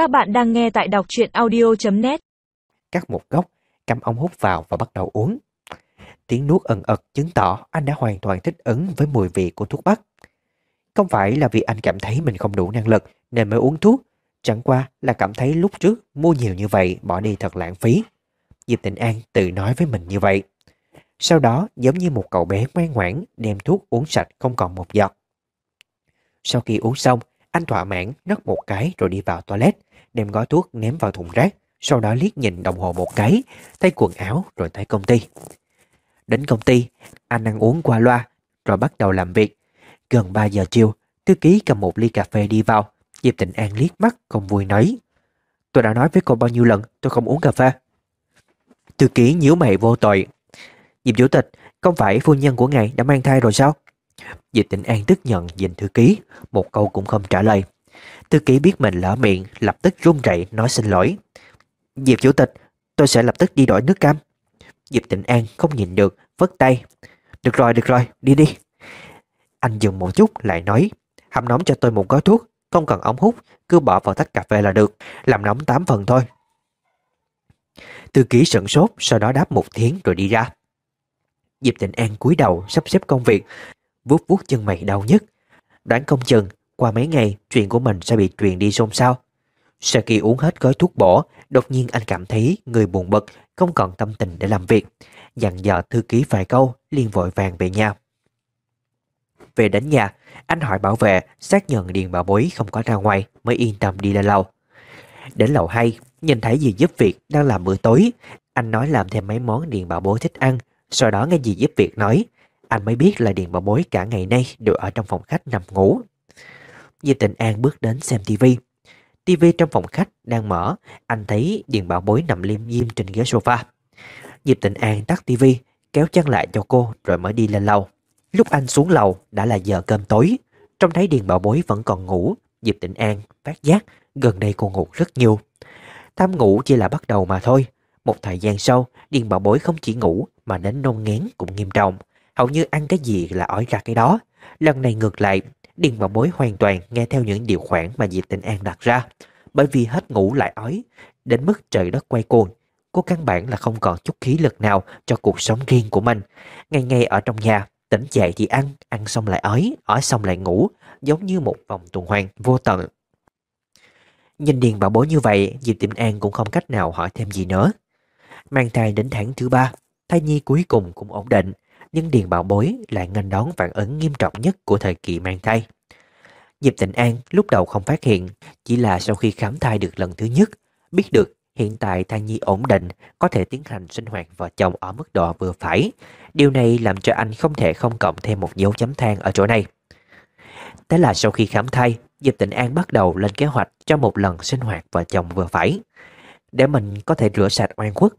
Các bạn đang nghe tại đọc truyện audio.net Cắt một góc, cắm ống hút vào và bắt đầu uống. Tiếng nuốt ẩn ật chứng tỏ anh đã hoàn toàn thích ứng với mùi vị của thuốc bắc. Không phải là vì anh cảm thấy mình không đủ năng lực nên mới uống thuốc, chẳng qua là cảm thấy lúc trước mua nhiều như vậy bỏ đi thật lãng phí. Diệp Tịnh An tự nói với mình như vậy. Sau đó giống như một cậu bé ngoan ngoãn đem thuốc uống sạch không còn một giọt. Sau khi uống xong, anh thỏa mãn nấc một cái rồi đi vào toilet, đem gói thuốc ném vào thùng rác, sau đó liếc nhìn đồng hồ một cái, thay quần áo rồi tới công ty. Đến công ty, anh ăn uống qua loa, rồi bắt đầu làm việc. Gần 3 giờ chiều, thư ký cầm một ly cà phê đi vào, Diệp Tịnh An liếc mắt không vui nói. Tôi đã nói với cô bao nhiêu lần tôi không uống cà phê. Thư ký nhíu mày vô tội. Diệp Chủ tịch, không phải phu nhân của ngài đã mang thai rồi sao? Diệp Tịnh An tức giận nhìn thư ký, một câu cũng không trả lời. Thư ký biết mình lỡ miệng, lập tức run rẩy nói xin lỗi. Diệp Chủ tịch, tôi sẽ lập tức đi đổi nước cam. Diệp Tịnh An không nhìn được, vất tay. Được rồi, được rồi, đi đi. Anh dừng một chút lại nói, hầm nóng cho tôi một gói thuốc, không cần ống hút, cứ bỏ vào tách cà phê là được, làm nóng 8 phần thôi. Thư ký sửng sốt, sau đó đáp một tiếng rồi đi ra. Diệp Tịnh An cúi đầu sắp xếp công việc, vuốt vuốt chân mày đau nhất. Đoán công chừng, qua mấy ngày chuyện của mình sẽ bị truyền đi xôn xao. Sau khi uống hết gói thuốc bổ, đột nhiên anh cảm thấy người buồn bực, không còn tâm tình để làm việc. Dặn dò thư ký vài câu, liền vội vàng về nhà. Về đến nhà, anh hỏi bảo vệ, xác nhận Điền Bảo Bối không có ra ngoài mới yên tâm đi lên lầu. Đến lầu 2, nhìn thấy dì giúp việc đang làm bữa tối. Anh nói làm thêm mấy món Điền Bảo Bối thích ăn. Sau đó nghe dì giúp việc nói, anh mới biết là Điền Bảo Bối cả ngày nay đều ở trong phòng khách nằm ngủ. Di Tịnh An bước đến xem tivi. Tivi trong phòng khách đang mở, anh thấy Điền Bảo Bối nằm liêm diêm trên ghế sofa. Diệp Tịnh An tắt tivi, kéo chăn lại cho cô rồi mới đi lên lầu. Lúc anh xuống lầu đã là giờ cơm tối. Trông thấy Điền Bảo Bối vẫn còn ngủ, Diệp Tịnh An phát giác gần đây cô ngủ rất nhiều. Tham ngủ chỉ là bắt đầu mà thôi. Một thời gian sau, Điền Bảo Bối không chỉ ngủ mà đến nôn ngén cũng nghiêm trọng. Hầu như ăn cái gì là ói ra cái đó. Lần này ngược lại, Điền Bảo Bối hoàn toàn nghe theo những điều khoản mà Diệp Tịnh An đặt ra. Bởi vì hết ngủ lại ói, đến mức trời đất quay cuồng. Cô căn bản là không còn chút khí lực nào cho cuộc sống riêng của mình. Ngày ngày ở trong nhà, tỉnh dậy thì ăn, ăn xong lại ói, ói xong lại ngủ, giống như một vòng tuần hoàn vô tận. Nhìn Điền Bảo Bối như vậy, Diệp Tịnh An cũng không cách nào hỏi thêm gì nữa. Mang thai đến tháng thứ ba, thai nhi cuối cùng cũng ổn định, nhưng Điền Bảo Bối lại nghênh đón phản ứng nghiêm trọng nhất của thời kỳ mang thai. Diệp Tịnh An lúc đầu không phát hiện, chỉ là sau khi khám thai được lần thứ nhất, biết được hiện tại thai nhi ổn định, có thể tiến hành sinh hoạt vợ chồng ở mức độ vừa phải. Điều này làm cho anh không thể không cộng thêm một dấu chấm than ở chỗ này. Thế là sau khi khám thai, Diệp Tịnh An bắt đầu lên kế hoạch cho một lần sinh hoạt vợ chồng vừa phải. Để mình có thể rửa sạch oan khuất.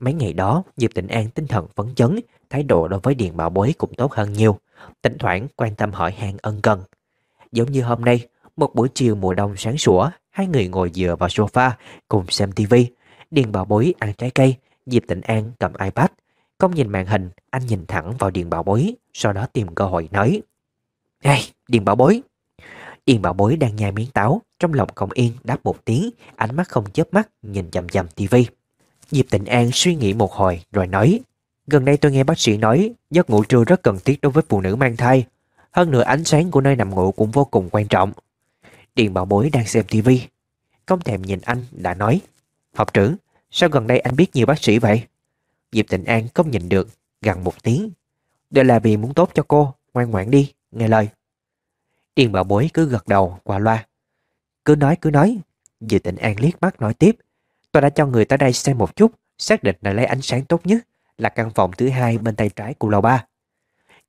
Mấy ngày đó, Diệp Tịnh An tinh thần phấn chấn, thái độ đối với Điền Bảo Bối cũng tốt hơn nhiều. Tỉnh thoảng quan tâm hỏi han ân cần. Giống như hôm nay, một buổi chiều mùa đông sáng sủa, hai người ngồi dựa vào sofa cùng xem tivi. Điền Bảo Bối ăn trái cây, Diệp Tịnh An cầm iPad. Không nhìn màn hình, anh nhìn thẳng vào Điền Bảo Bối, sau đó tìm cơ hội nói. "Hey, Điền Bảo Bối, Điền Bảo Bối đang nhai miếng táo, trong lòng không yên đáp một tiếng, ánh mắt không chớp mắt nhìn chầm chầm tivi. Diệp Tịnh An suy nghĩ một hồi rồi nói Gần đây tôi nghe bác sĩ nói giấc ngủ trưa rất cần thiết đối với phụ nữ mang thai. Hơn nữa ánh sáng của nơi nằm ngủ cũng vô cùng quan trọng. Điền Bảo Bối đang xem tivi Không thèm nhìn anh đã nói Học trưởng, sao gần đây anh biết nhiều bác sĩ vậy? Diệp Tịnh An không nhìn được gần một tiếng Đây là vì muốn tốt cho cô, ngoan ngoãn đi, nghe lời Điền Bảo Bối cứ gật đầu qua loa Cứ nói cứ nói Diệp Tịnh An liếc mắt nói tiếp Tôi đã cho người tới đây xem một chút, Xác định là lấy ánh sáng tốt nhất Là căn phòng thứ hai bên tay trái của lầu ba.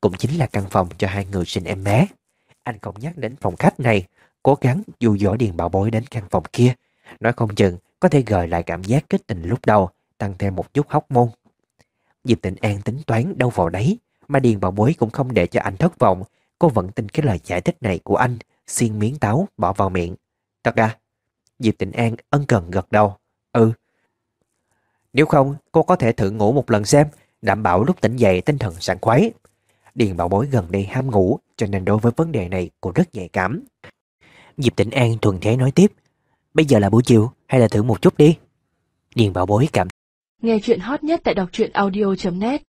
Cũng chính là căn phòng cho hai người sinh em bé. Anh không nhắc đến phòng khách này, Cố gắng dụ dỗ Điền Bảo Bối đến căn phòng kia. Nói không chừng có thể gợi lại cảm giác kết tình lúc đầu, Tăng thêm một chút hóc môn. Diệp Tịnh An tính toán đâu vào đấy, Mà Điền Bảo Bối cũng không để cho anh thất vọng. Cô vẫn tin cái lời giải thích này của anh, Xiên miếng táo bỏ vào miệng. Thật à? Diệp Tịnh An ân cần gật đầu. Ừ. Nếu không cô có thể thử ngủ một lần xem Đảm bảo lúc tỉnh dậy tinh thần sảng khoái. Điền Bảo Bối gần đây ham ngủ Cho nên đối với vấn đề này cô rất nhạy cảm. Diệp Tĩnh An thuần thế nói tiếp Bây giờ là buổi chiều, hay là thử một chút đi? Điền bảo bối cảm Nghe chuyện hot nhất tại đọc truyện audio.net